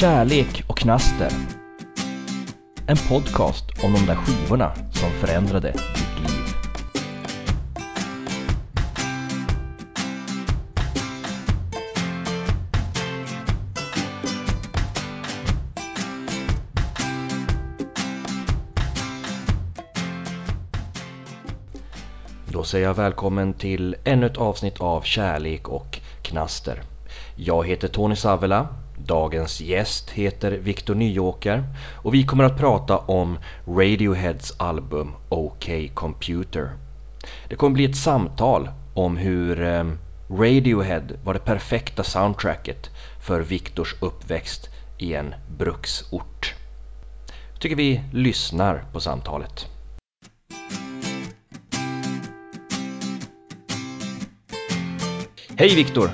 Kärlek och knaster. En podcast om de där skivorna som förändrade ditt liv. Då säger jag välkommen till ännu ett avsnitt av Kärlek och knaster. Jag heter Tony Savela, dagens gäst heter Viktor Nyåker och vi kommer att prata om Radioheads album OK Computer. Det kommer bli ett samtal om hur eh, Radiohead var det perfekta soundtracket för Viktors uppväxt i en bruksort. Jag tycker vi lyssnar på samtalet. Hej Viktor!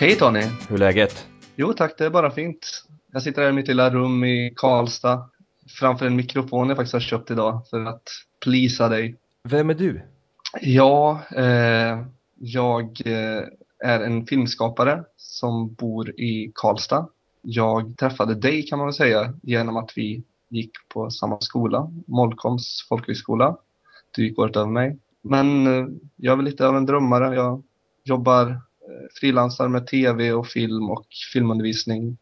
Hej Tony! Hur är läget? Jo tack, det är bara fint. Jag sitter här i mitt lilla rum i Karlstad framför en mikrofon jag faktiskt har köpt idag för att plisa dig. Vem är du? Ja, eh, jag eh, är en filmskapare som bor i Karlstad. Jag träffade dig kan man väl säga genom att vi gick på samma skola, Molkoms folkhögskola. Du gick året över mig. Men eh, jag är väl lite av en drömmare. Jag jobbar frilansar med tv och film och filmundervisning.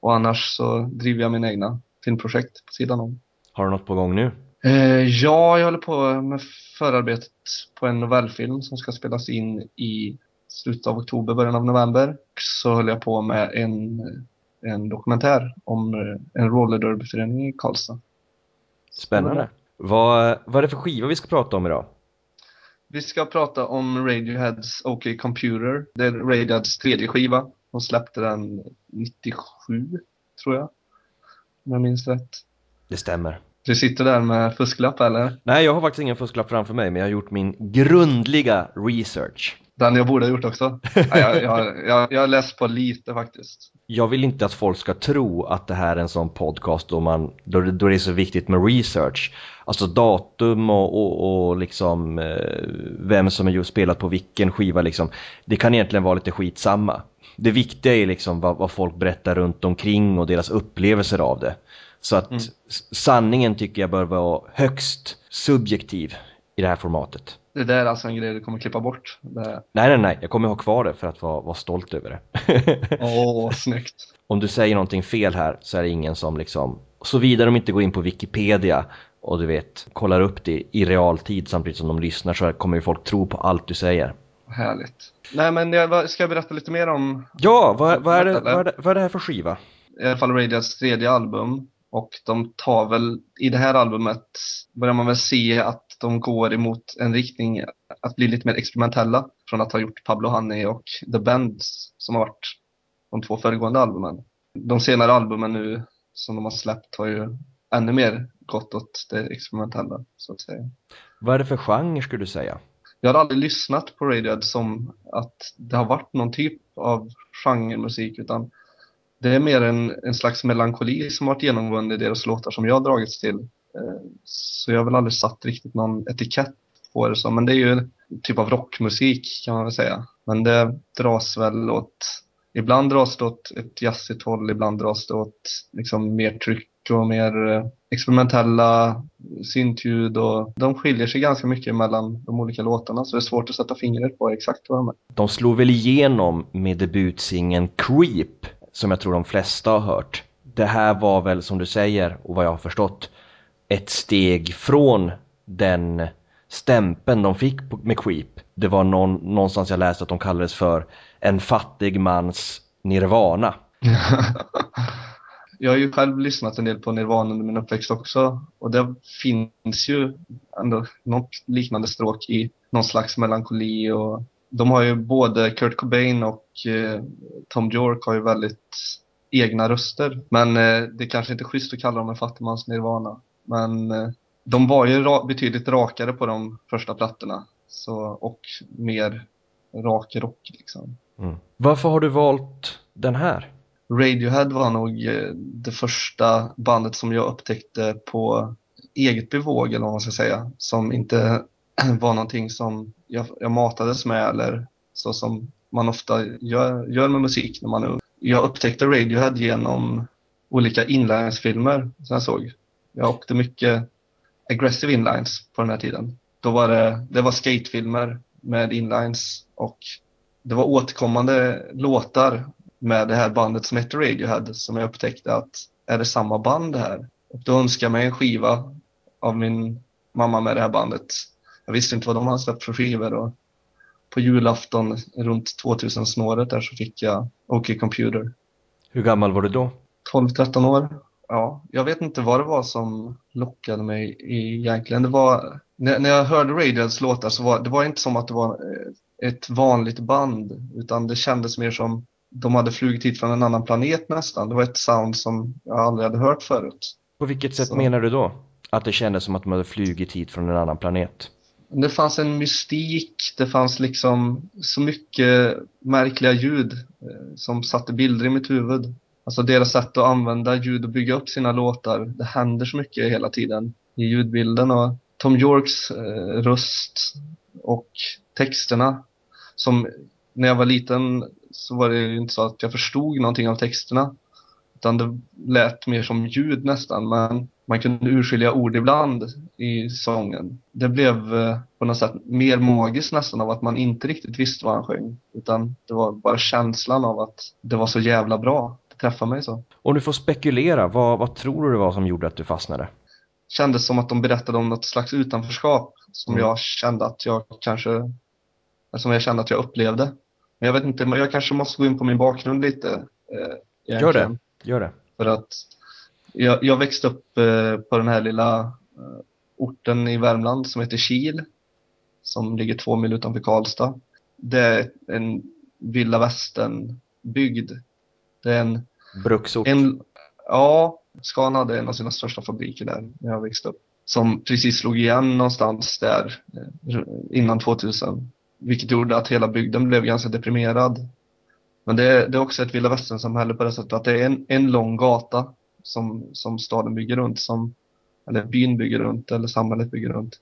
Och annars så driver jag mina egna filmprojekt på sidan om. Har du något på gång nu? Eh, ja, jag håller på med förarbetet på en novellfilm som ska spelas in i slutet av oktober, början av november. Så höll jag på med en, en dokumentär om en rollerderbyförening i Karlstad. Spännande. Vad, vad är det för skiva vi ska prata om idag? Vi ska prata om Radioheads OK Computer. Det är Radioheads tredje skiva. De släppte den 97, tror jag. Om jag minns rätt. Det stämmer. Du sitter där med fusklapp eller? Nej, jag har faktiskt ingen fusklapp framför mig, men jag har gjort min grundliga research. Den jag borde ha gjort också. jag, jag, jag, jag har läst på lite faktiskt. Jag vill inte att folk ska tro att det här är en sån podcast då, man, då, då det är så viktigt med research. Alltså datum och, och, och liksom eh, vem som har spelat på vilken skiva liksom. Det kan egentligen vara lite skitsamma. Det viktiga är liksom vad, vad folk berättar runt omkring och deras upplevelser av det. Så att mm. sanningen tycker jag bör vara högst subjektiv i det här formatet. Det där är alltså en grej du kommer klippa bort? Nej, nej, nej. Jag kommer ha kvar det för att vara, vara stolt över det. Åh, oh, snyggt. Om du säger någonting fel här så är det ingen som liksom, såvida de inte går in på Wikipedia och du vet, kollar upp det i realtid samtidigt som de lyssnar så kommer ju folk tro på allt du säger. Härligt. Nej men jag, ska jag berätta lite mer om... Ja, vad, vad, är det, vad, är det, vad är det här för skiva? I alla fall Radias tredje album. Och de tar väl, i det här albumet börjar man väl se att de går emot en riktning att bli lite mer experimentella från att ha gjort Pablo Honey och The Bends som har varit de två föregående albumen. De senare albumen nu som de har släppt har ju ännu mer gått åt det experimentella så att säga. Vad är det för genre skulle du säga? Jag har aldrig lyssnat på Radiohead som att det har varit någon typ av genremusik utan det är mer en, en slags melankoli som varit genomgående i deras låtar som jag har dragits till. Eh, så jag har väl aldrig satt riktigt någon etikett på det så, men det är ju en typ av rockmusik kan man väl säga. Men det dras väl åt, ibland dras det åt ett jazzigt håll, ibland dras det åt liksom mer tryck och mer eh, experimentella syntljud och de skiljer sig ganska mycket mellan de olika låtarna så det är svårt att sätta fingret på exakt vad de är. De slog väl igenom med debutsingen Creep som jag tror de flesta har hört. Det här var väl som du säger och vad jag har förstått ett steg från den stämpeln de fick med Creep. Det var någon, någonstans jag läste att de kallades för en fattig mans Nirvana. jag har ju själv lyssnat en del på Nirvana under min uppväxt också och det finns ju ändå något liknande stråk i någon slags melankoli och de har ju både Kurt Cobain och eh, Tom York har ju väldigt egna röster men eh, det är kanske inte är schysst att kalla dem en fattigmans Nirvana men eh, de var ju ra betydligt rakare på de första plattorna. Så, och mer rak rock liksom. Mm. Varför har du valt den här? Radiohead var nog eh, det första bandet som jag upptäckte på eget bevåg eller vad man ska säga. Som inte var någonting som jag, jag matades med eller så som man ofta gör, gör med musik när man är ung. Jag upptäckte Radiohead genom olika inlinesfilmer som jag såg. Jag åkte mycket aggressive inlines på den här tiden. Då var det, det var skatefilmer med inlines och det var återkommande låtar med det här bandet som hette Radiohead som jag upptäckte att är det samma band här? Och då önskade jag mig en skiva av min mamma med det här bandet. Jag visste inte vad de hade släppt för skivor och på julafton runt 2000-snåret där så fick jag OK Computer. Hur gammal var du då? 12-13 år. Ja, jag vet inte vad det var som lockade mig egentligen. Det var, när, när jag hörde Radioheads låtar så var det var inte som att det var eh, ett vanligt band utan det kändes mer som de hade flugit hit från en annan planet nästan. Det var ett sound som jag aldrig hade hört förut. På vilket sätt så. menar du då? Att det kändes som att de hade flugit hit från en annan planet? Det fanns en mystik, det fanns liksom så mycket märkliga ljud eh, som satte bilder i mitt huvud. Alltså deras sätt att använda ljud och bygga upp sina låtar. Det händer så mycket hela tiden i ljudbilden och Tom Yorks eh, röst och texterna som när jag var liten så var det ju inte så att jag förstod någonting av texterna. Utan det lät mer som ljud nästan, men man kunde urskilja ord ibland i sången. Det blev eh, på något sätt mer magiskt nästan av att man inte riktigt visste vad han sjöng. Utan det var bara känslan av att det var så jävla bra. Det träffade mig så. Om du får spekulera, vad, vad tror du det var som gjorde att du fastnade? Kändes som att de berättade om något slags utanförskap som mm. jag kände att jag kanske, som jag kände att jag upplevde. Men jag vet inte, jag kanske måste gå in på min bakgrund lite. Eh, Gör det, gör det. För att jag, jag växte upp eh, på den här lilla eh, orten i Värmland som heter Kil. Som ligger två mil utanför Karlstad. Det är en vilda västern-bygd. Det är en... Bruksort? En, ja, Scan hade en av sina största fabriker där när jag växte upp. Som precis slog igen någonstans där eh, innan 2000. Vilket gjorde att hela bygden blev ganska deprimerad. Men det är, det är också ett vilda västern-samhälle på det sättet att det är en, en lång gata som, som staden bygger runt, som, eller byn bygger runt, eller samhället bygger runt,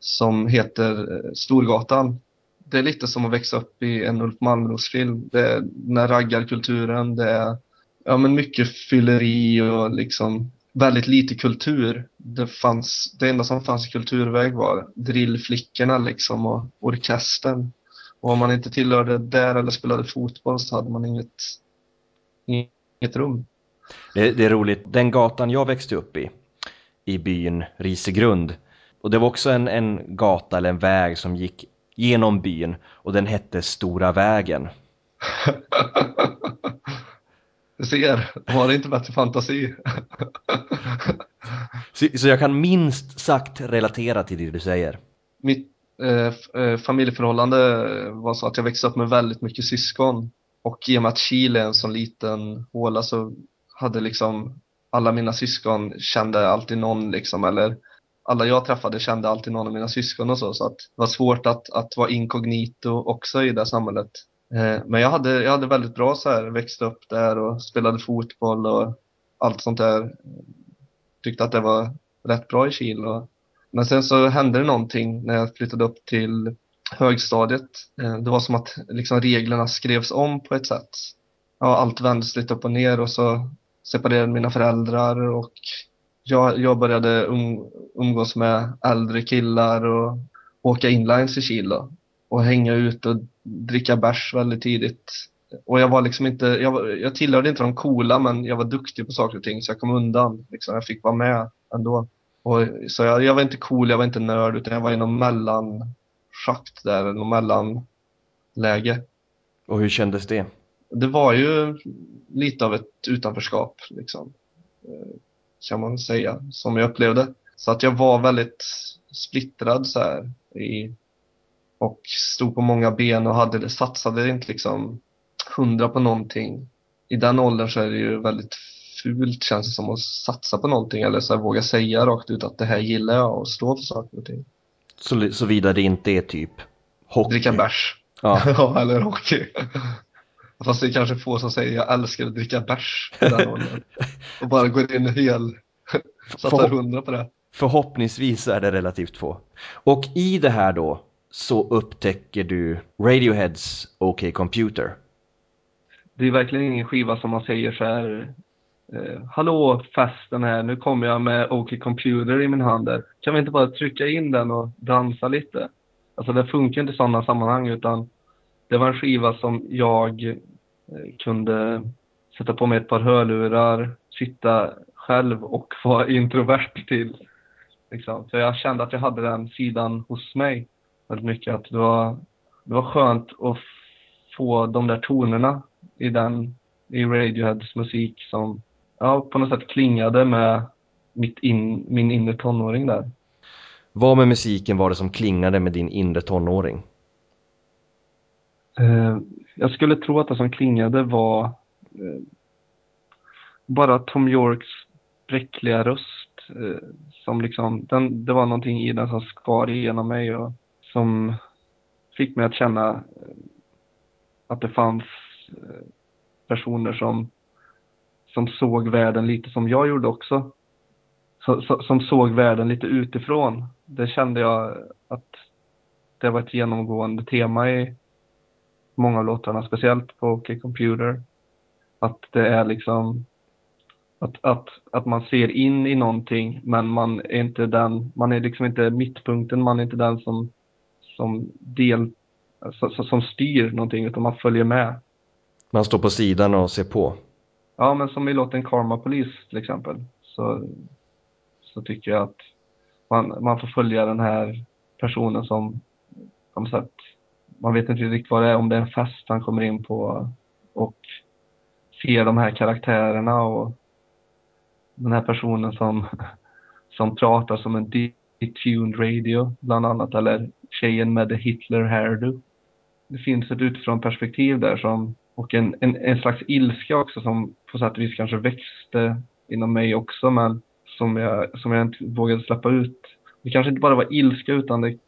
som heter eh, Storgatan. Det är lite som att växa upp i en Ulf Malmros-film. Det är den här raggarkulturen, det är ja, men mycket fylleri och liksom väldigt lite kultur. Det, fanns, det enda som fanns i kulturväg var drillflickorna liksom och orkestern. Och om man inte tillhörde där eller spelade fotboll så hade man inget, inget rum. Det, det, är roligt, den gatan jag växte upp i, i byn Risegrund, och det var också en, en gata eller en väg som gick genom byn och den hette Stora vägen. Du ser, de har inte bättre fantasi. så, så, jag kan minst sagt relatera till det du säger. Mitt eh, eh familjeförhållande var så att jag växte upp med väldigt mycket syskon. Och i och med att Chile är en sån liten håla så hade liksom alla mina syskon kände alltid någon liksom eller alla jag träffade kände alltid någon av mina syskon och så så att det var svårt att, att vara inkognito också i det samhället. Eh, men jag hade, jag hade väldigt bra så här, växte upp där och spelade fotboll och allt sånt där. Tyckte att det var rätt bra i Kil. Och, men sen så hände det någonting när jag flyttade upp till högstadiet. Eh, det var som att liksom, reglerna skrevs om på ett sätt. Ja, allt vändes lite upp och ner och så separerade mina föräldrar och jag, jag började um, umgås med äldre killar och åka inlines i Kil och hänga ut och dricka bärs väldigt tidigt. Och jag var liksom inte, jag, jag tillhörde inte de coola men jag var duktig på saker och ting så jag kom undan. Liksom, jag fick vara med ändå. Och, så jag, jag var inte cool, jag var inte nörd utan jag var i någon mellanschakt där, någon mellanläge. Och hur kändes det? Det var ju lite av ett utanförskap liksom. Eh, kan man säga, som jag upplevde. Så att jag var väldigt splittrad så här i och stod på många ben och hade, satsade inte liksom hundra på någonting. I den åldern så är det ju väldigt fult känns det som att satsa på någonting eller så här, våga säga rakt ut att det här gillar jag och stå för saker och ting. Så, såvida det inte är typ hockey? Dricka bärs. Ja. ja, eller hockey. Fast det är kanske få som säger jag älskar att dricka bärs i den åldern. och bara går in hel, satsar hundra på det. Förhoppningsvis är det relativt få. Och i det här då så upptäcker du Radioheads OK Computer. Det är verkligen ingen skiva som man säger så här eh, Hallå festen här, nu kommer jag med OK Computer i min hand där. Kan vi inte bara trycka in den och dansa lite? Alltså det funkar inte i sådana sammanhang utan det var en skiva som jag eh, kunde sätta på mig ett par hörlurar, sitta själv och vara introvert till. Liksom. Så jag kände att jag hade den sidan hos mig väldigt mycket. Att det var, det var skönt att få de där tonerna i den, i Radioheads musik som ja, på något sätt klingade med mitt in, min inre tonåring där. Vad med musiken var det som klingade med din inre tonåring? Eh, jag skulle tro att det som klingade var eh, bara Tom Yorks bräckliga röst. Eh, som liksom, den, det var någonting i den som skar igenom mig och som fick mig att känna eh, att det fanns eh, personer som, som såg världen lite som jag gjorde också. Så, så, som såg världen lite utifrån. Det kände jag att det var ett genomgående tema i många av låtarna, speciellt på OK Computer. Att det är liksom att, att, att man ser in i någonting men man är inte den, man är liksom inte mittpunkten, man är inte den som, som del, alltså, som styr någonting utan man följer med. Man står på sidan och ser på? Ja, men som i låten Karma Police till exempel så, så tycker jag att man, man får följa den här personen som, som sagt, man vet inte riktigt vad det är, om det är en fest han kommer in på och ser de här karaktärerna och den här personen som, som pratar som en detuned radio bland annat, eller tjejen med the Hitler hairdo. Det finns ett utifrån perspektiv där som, och en, en, en slags ilska också som på sätt och vis kanske växte inom mig också, men som jag, som jag inte vågade släppa ut. Det kanske inte bara var ilska utan det,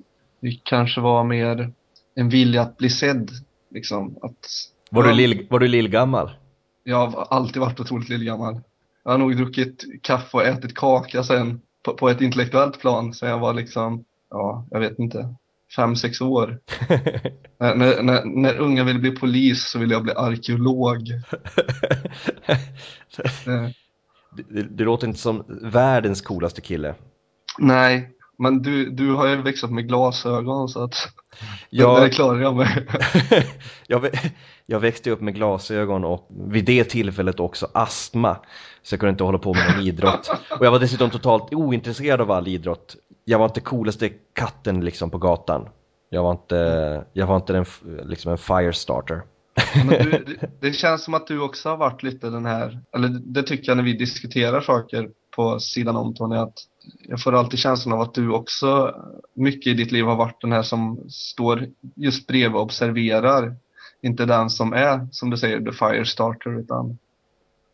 det kanske var mer en vilja att bli sedd. Liksom, att, var, du lill, var du lillgammal? Jag har alltid varit otroligt lillgammal. Jag har nog druckit kaffe och ätit kaka sen på, på ett intellektuellt plan sen jag var liksom, ja, jag vet inte, fem, sex år. när, när, när, unga ville bli polis så ville jag bli arkeolog. det, det, det låter inte som världens coolaste kille. Nej, men du, du har ju växt upp med glasögon så att ja, det klarar jag mig. jag, jag växte upp med glasögon och vid det tillfället också astma. Så jag kunde inte hålla på med någon idrott. Och jag var dessutom totalt ointresserad av all idrott. Jag var inte coolaste katten liksom på gatan. Jag var inte, jag var inte en, liksom en firestarter. Du, det känns som att du också har varit lite den här, eller det tycker jag när vi diskuterar saker på sidan om Tony, att jag får alltid känslan av att du också mycket i ditt liv har varit den här som står just bredvid och observerar. Inte den som är, som du säger, the firestarter, utan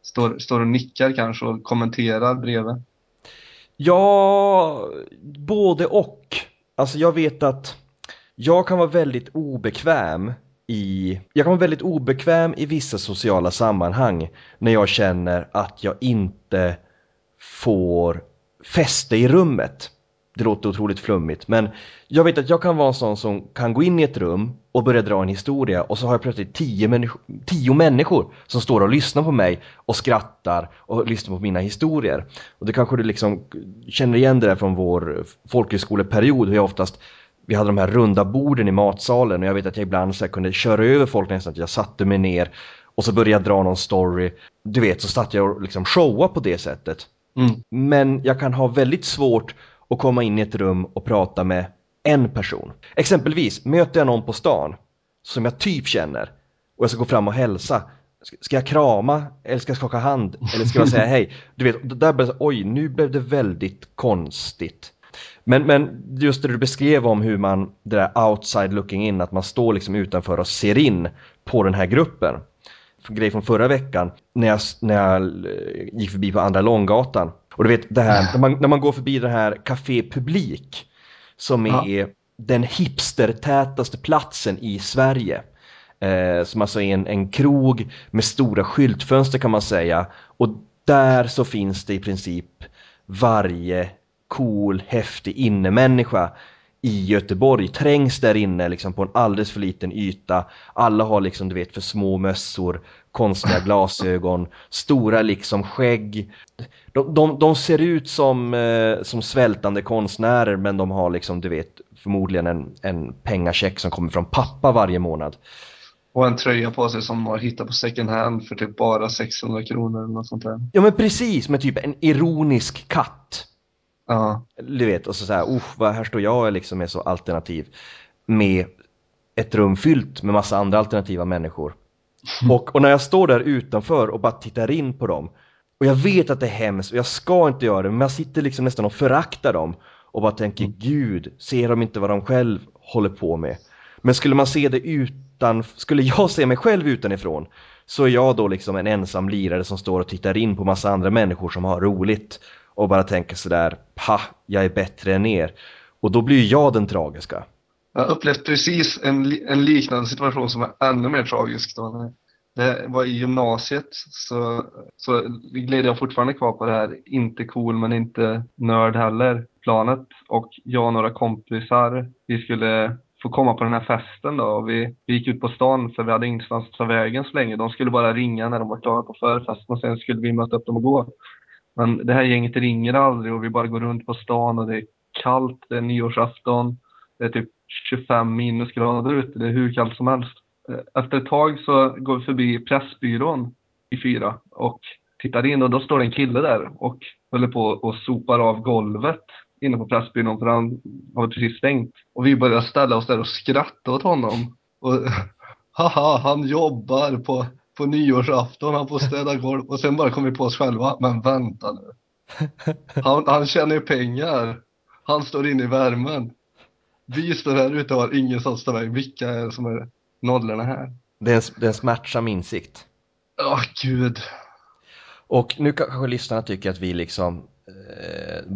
står, står och nickar kanske och kommenterar bredvid. Ja, både och. Alltså jag vet att jag kan vara väldigt obekväm i, jag kan vara väldigt obekväm i vissa sociala sammanhang när jag känner att jag inte får fäste i rummet. Det låter otroligt flummigt men jag vet att jag kan vara en sån som kan gå in i ett rum och börja dra en historia och så har jag plötsligt tio, människ tio människor som står och lyssnar på mig och skrattar och lyssnar på mina historier. Och det kanske du liksom känner igen det där från vår folkhögskoleperiod hur jag oftast vi hade de här runda borden i matsalen och jag vet att jag ibland så kunde köra över folk nästan att jag satte mig ner och så började jag dra någon story. Du vet, så satt jag och liksom showa på det sättet. Mm. Men jag kan ha väldigt svårt och komma in i ett rum och prata med en person. Exempelvis möter jag någon på stan som jag typ känner och jag ska gå fram och hälsa. Ska jag krama eller ska jag skaka hand eller ska jag säga hej? Du vet, där blev det, oj nu blev det väldigt konstigt. Men, men just det du beskrev om hur man, det där outside looking in, att man står liksom utanför och ser in på den här gruppen. För grej från förra veckan när jag, när jag eh, gick förbi på andra Långgatan. Och du vet det här, när man, när man går förbi det här Café Publik som är ja. den hipstertätaste platsen i Sverige. Eh, som alltså är en, en krog med stora skyltfönster kan man säga. Och där så finns det i princip varje cool, häftig innemänniska i Göteborg trängs där inne liksom på en alldeles för liten yta. Alla har liksom du vet för små mössor, konstiga glasögon, stora liksom skägg. De, de, de ser ut som, eh, som svältande konstnärer men de har liksom du vet förmodligen en, en pengacheck som kommer från pappa varje månad. Och en tröja på sig som man har hittat på second hand för typ bara 600 kronor eller något sånt där. Ja men precis, med typ en ironisk katt. Ja. Du vet, och så såhär, här, vad här står jag liksom är så alternativ. Med ett rum fyllt med massa andra alternativa människor. Och, och när jag står där utanför och bara tittar in på dem. Och jag vet att det är hemskt och jag ska inte göra det, men jag sitter liksom nästan och föraktar dem. Och bara tänker, mm. gud, ser de inte vad de själv håller på med? Men skulle man se det utan, skulle jag se mig själv utanifrån så är jag då liksom en ensam lirare som står och tittar in på massa andra människor som har roligt och bara tänker sådär, pa, jag är bättre än er. Och då blir jag den tragiska. Jag har upplevt precis en, en liknande situation som är ännu mer tragisk. Då. Det var i gymnasiet så, så gled jag fortfarande kvar på det här inte cool men inte nörd heller planet och jag och några kompisar vi skulle få komma på den här festen då och vi, vi gick ut på stan för vi hade ingenstans att ta vägen så länge. De skulle bara ringa när de var klara på förfesten och sen skulle vi möta upp dem och gå. Men det här gänget ringer aldrig och vi bara går runt på stan och det är kallt, det är nyårsafton, det är typ 25 minusgrader ute, det är hur kallt som helst. Eh, efter ett tag så går vi förbi Pressbyrån i fyra och tittar in och då står det en kille där och håller på och sopar av golvet inne på Pressbyrån för han har precis stängt. Och vi börjar ställa oss där och skratta åt honom. Och haha, han jobbar på, på nyårsafton, han får städa golv. Och sen bara kommer vi på oss själva, men vänta nu. Han, han tjänar pengar. Han står inne i värmen. Vi står här ute och har ingenstans att ta vägen. Vilka är det som är nollorna här? Det är en, det är en smärtsam insikt. Ja, oh, gud. Och nu kanske lyssnarna tycker att vi liksom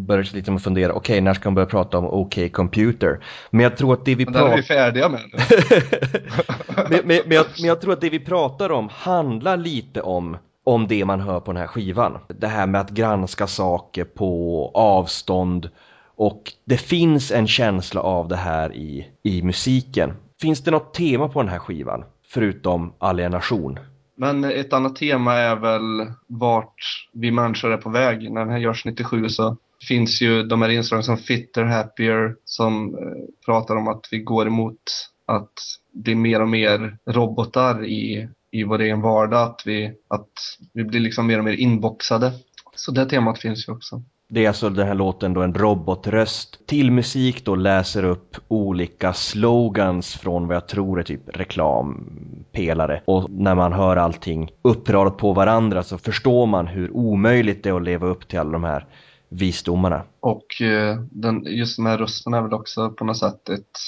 eh, lite med fundera, okej okay, när ska man börja prata om OK Computer? Men jag tror att det vi pratar... är vi färdiga med men, men, men, jag, men jag tror att det vi pratar om handlar lite om om det man hör på den här skivan. Det här med att granska saker på avstånd och det finns en känsla av det här i, i musiken. Finns det något tema på den här skivan? Förutom alienation? Men ett annat tema är väl vart vi människor är på väg. När den här görs 97 så finns ju de här inslagen som Fitter, Happier som eh, pratar om att vi går emot att bli mer och mer robotar i, i vår egen vardag. Att vi, att vi blir liksom mer och mer inboxade. Så det temat finns ju också. Det är alltså den här låten då en robotröst till musik då läser upp olika slogans från vad jag tror är typ reklampelare. Och när man hör allting uppradat på varandra så förstår man hur omöjligt det är att leva upp till alla de här visdomarna. Och eh, den, just den här rösten är väl också på något sätt ett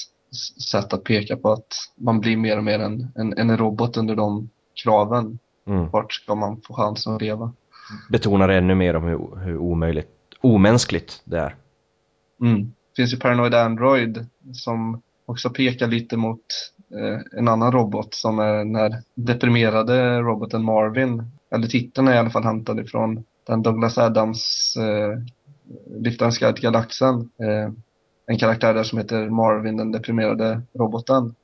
sätt att peka på att man blir mer och mer en, en, en robot under de kraven. Mm. Vart ska man få chansen att leva? Betonar ännu mer om hur, hur omöjligt omänskligt det är. Mm. Det finns ju Paranoid Android som också pekar lite mot eh, en annan robot som är den här deprimerade roboten Marvin. Eller titeln är i alla fall hämtad ifrån den Douglas Adams eh, Liftarens guide till galaxen. Eh, en karaktär där som heter Marvin, den deprimerade roboten.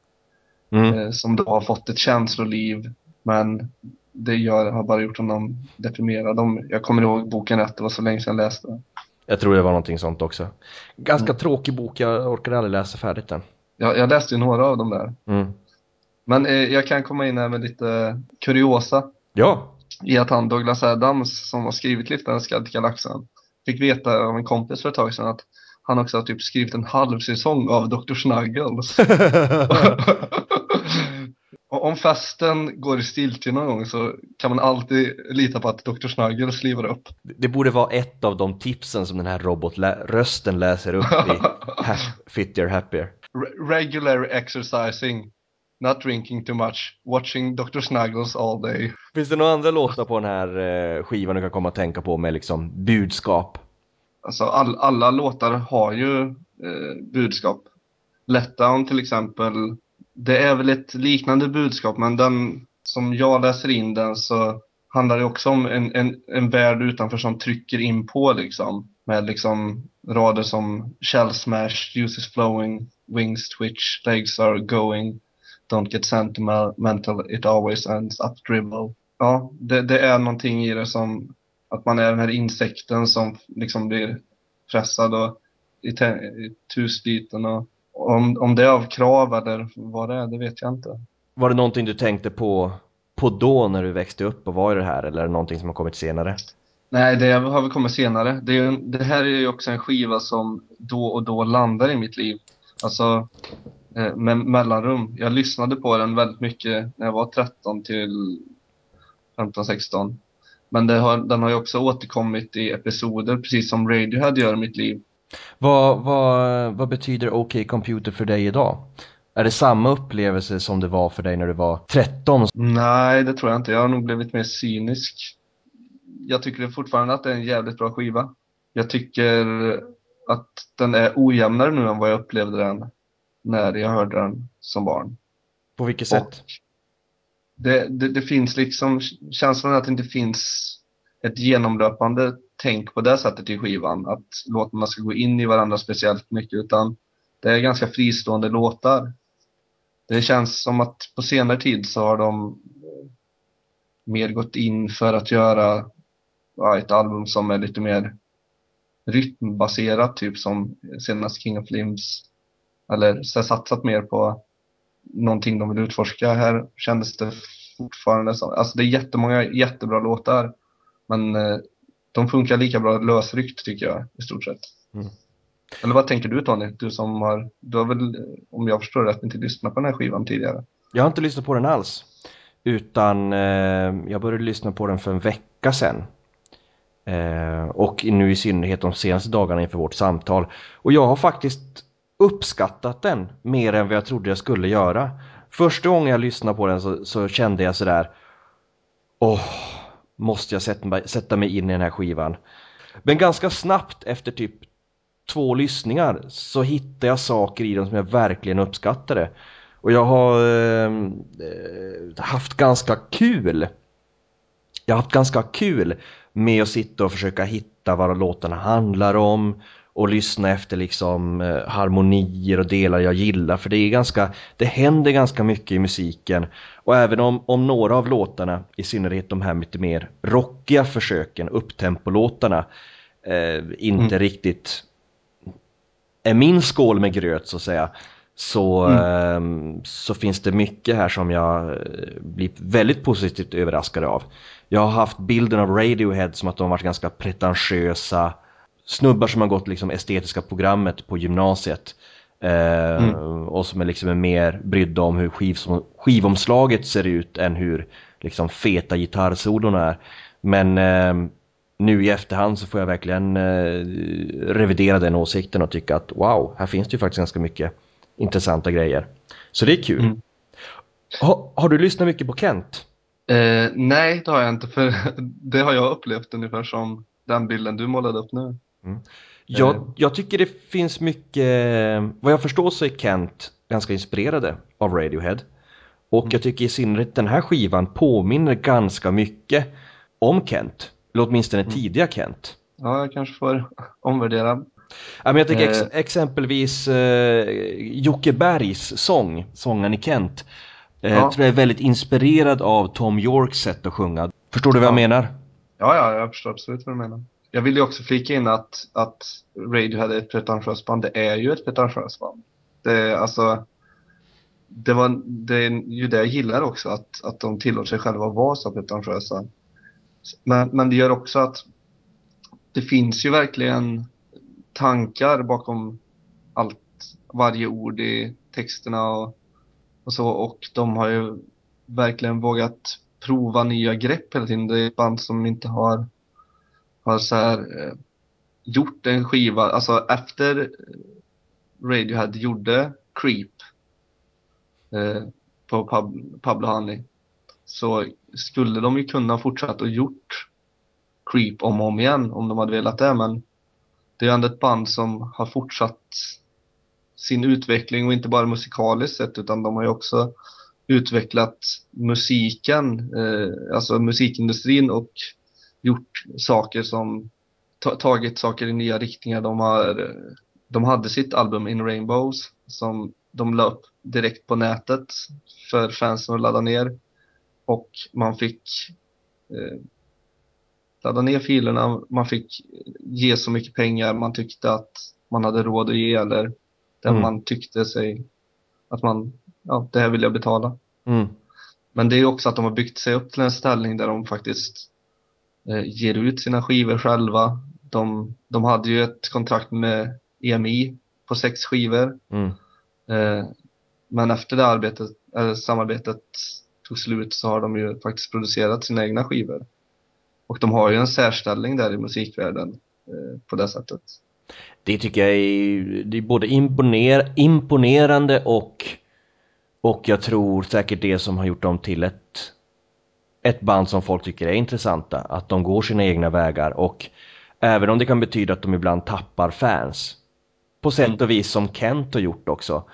Mm. Eh, som då har fått ett känsloliv men det gör, har bara gjort honom deprimerad. De, jag kommer ihåg boken rätt, det var så länge sedan jag läste den. Jag tror det var någonting sånt också. Ganska mm. tråkig bok, jag orkade aldrig läsa färdigt den. Ja, jag läste ju några av dem där. Mm. Men eh, jag kan komma in här med lite kuriosa. Ja. I att han Douglas Adams, som har skrivit Liftarens guide till galaxen, fick veta av en kompis för ett tag sedan att han också har typ skrivit en halv säsong av Dr. Snuggles. om festen går i stiltje någon gång så kan man alltid lita på att Dr. Snuggles livar upp. Det borde vara ett av de tipsen som den här robotrösten läser upp i Fitter Happier. Re regular exercising, not drinking too much, watching Dr. Snuggles all day. Finns det några andra låtar på den här eh, skivan du kan komma att tänka på med liksom budskap? Alltså all, alla låtar har ju eh, budskap. Letdown till exempel det är väl ett liknande budskap, men den som jag läser in den så handlar det också om en, en, en värld utanför som trycker in på liksom. med liksom rader som Shell smash, juice flowing, wings twitch, legs are going, don't get sentimental, it always ends up dribble. Ja, det, det är någonting i det som att man är den här insekten som liksom blir pressad och itusliten och om, om det är av krav eller vad det är, det vet jag inte. Var det någonting du tänkte på, på då när du växte upp och var i det här eller är det någonting som har kommit senare? Nej, det har väl kommit senare. Det, är, det här är ju också en skiva som då och då landar i mitt liv. Alltså eh, med mellanrum. Jag lyssnade på den väldigt mycket när jag var 13 till 15-16. Men har, den har ju också återkommit i episoder, precis som Radiohead gör i mitt liv. Vad, vad, vad betyder OK Computer för dig idag? Är det samma upplevelse som det var för dig när du var 13? Nej, det tror jag inte. Jag har nog blivit mer cynisk. Jag tycker fortfarande att det är en jävligt bra skiva. Jag tycker att den är ojämnare nu än vad jag upplevde den när jag hörde den som barn. På vilket sätt? Det, det, det, finns liksom känslan att det inte finns ett genomlöpande tänk på det sättet i skivan. Att låtarna ska gå in i varandra speciellt mycket utan det är ganska fristående låtar. Det känns som att på senare tid så har de mer gått in för att göra ja, ett album som är lite mer rytmbaserat, typ som senast King of Limbs. Eller så satsat mer på någonting de vill utforska. Här kändes det fortfarande som, alltså det är jättemånga jättebra låtar, men eh, de funkar lika bra lösryckt tycker jag i stort sett. Mm. Eller vad tänker du Tony? Du som har, du har väl, om jag förstår rätt, inte lyssnat på den här skivan tidigare? Jag har inte lyssnat på den alls. Utan eh, jag började lyssna på den för en vecka sedan. Eh, och nu i synnerhet de senaste dagarna inför vårt samtal. Och jag har faktiskt uppskattat den mer än vad jag trodde jag skulle göra. Första gången jag lyssnade på den så, så kände jag sådär Åh, måste jag sätta, sätta mig in i den här skivan. Men ganska snabbt efter typ två lyssningar så hittade jag saker i den som jag verkligen uppskattade. Och jag har ehm, eh, haft ganska kul. Jag har haft ganska kul med att sitta och försöka hitta vad låtarna handlar om och lyssna efter liksom eh, harmonier och delar jag gillar för det är ganska, det händer ganska mycket i musiken och även om, om några av låtarna, i synnerhet de här lite mer rockiga försöken, upptempolåtarna eh, inte mm. riktigt är min skål med gröt så att säga så, mm. eh, så finns det mycket här som jag eh, blir väldigt positivt överraskad av. Jag har haft bilden av Radiohead som att de varit ganska pretentiösa snubbar som har gått liksom estetiska programmet på gymnasiet. Eh, mm. Och som är liksom mer brydda om hur skivsom, skivomslaget ser ut än hur liksom feta gitarrsolorna är. Men eh, nu i efterhand så får jag verkligen eh, revidera den åsikten och tycka att wow, här finns det ju faktiskt ganska mycket intressanta grejer. Så det är kul. Mm. Ha, har du lyssnat mycket på Kent? Eh, nej, det har jag inte, för det har jag upplevt ungefär som den bilden du målade upp nu. Mm. Jag, eh. jag, tycker det finns mycket, vad jag förstår så är Kent ganska inspirerade av Radiohead. Och mm. jag tycker i synnerhet den här skivan påminner ganska mycket om Kent. Eller åtminstone mm. tidiga Kent. Ja, jag kanske får omvärdera. Ja, men jag tycker ex eh. exempelvis eh, Jocke Bergs sång, sången i Kent. Eh, ja. tror jag är väldigt inspirerad av Tom Yorks sätt att sjunga. Förstår du vad ja. jag menar? Ja, ja, jag förstår absolut vad du menar. Jag vill ju också flika in att, att Radiohead är ett pretentiöst band. Det är ju ett pretentiöst band. Det, alltså, det, var, det är ju det jag gillar också, att, att de tillåter sig själva att vara så pretentiösa. Men, men det gör också att det finns ju verkligen tankar bakom allt, varje ord i texterna och, och så. Och de har ju verkligen vågat prova nya grepp hela tiden. Det är ett band som inte har har så här, eh, gjort en skiva, alltså efter Radiohead gjorde Creep eh, på Pub Pablo Honey så skulle de ju kunna fortsätta och gjort Creep om och om igen om de hade velat det men det är ändå ett band som har fortsatt sin utveckling och inte bara musikaliskt sett utan de har ju också utvecklat musiken, eh, alltså musikindustrin och gjort saker som ta tagit saker i nya riktningar. De, har, de hade sitt album In Rainbows som de la upp direkt på nätet för fansen att ladda ner. Och man fick eh, ladda ner filerna, man fick ge så mycket pengar man tyckte att man hade råd att ge eller där mm. man tyckte sig att man, ja, det här vill jag betala. Mm. Men det är också att de har byggt sig upp till en ställning där de faktiskt ger ut sina skivor själva. De, de hade ju ett kontrakt med EMI på sex skivor. Mm. Eh, men efter det arbetet, eller samarbetet tog slut så har de ju faktiskt producerat sina egna skivor. Och de har ju en särställning där i musikvärlden eh, på det sättet. Det tycker jag är, det är både imponer, imponerande och, och jag tror säkert det som har gjort dem till ett, ett band som folk tycker är intressanta. Att de går sina egna vägar och även om det kan betyda att de ibland tappar fans på sätt mm. och vis som Kent har gjort också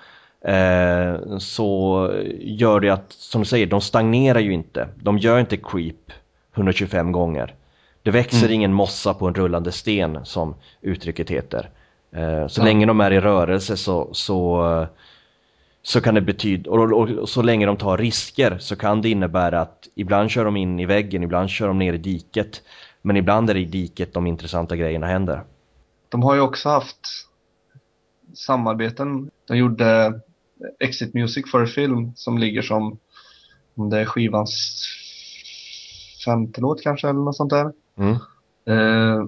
eh, så gör det att, som du säger, de stagnerar ju inte. De gör inte creep 125 gånger. Det växer mm. ingen mossa på en rullande sten som uttrycket heter. Eh, så ja. länge de är i rörelse så, så, så kan det betyda, och, och, och, så länge de tar risker så kan det innebära att ibland kör de in i väggen, ibland kör de ner i diket. Men ibland är det i diket de intressanta grejerna händer. De har ju också haft samarbeten. De gjorde Exit Music for a Film som ligger som om det är skivans femte låt kanske eller något sånt där. Mm. Eh,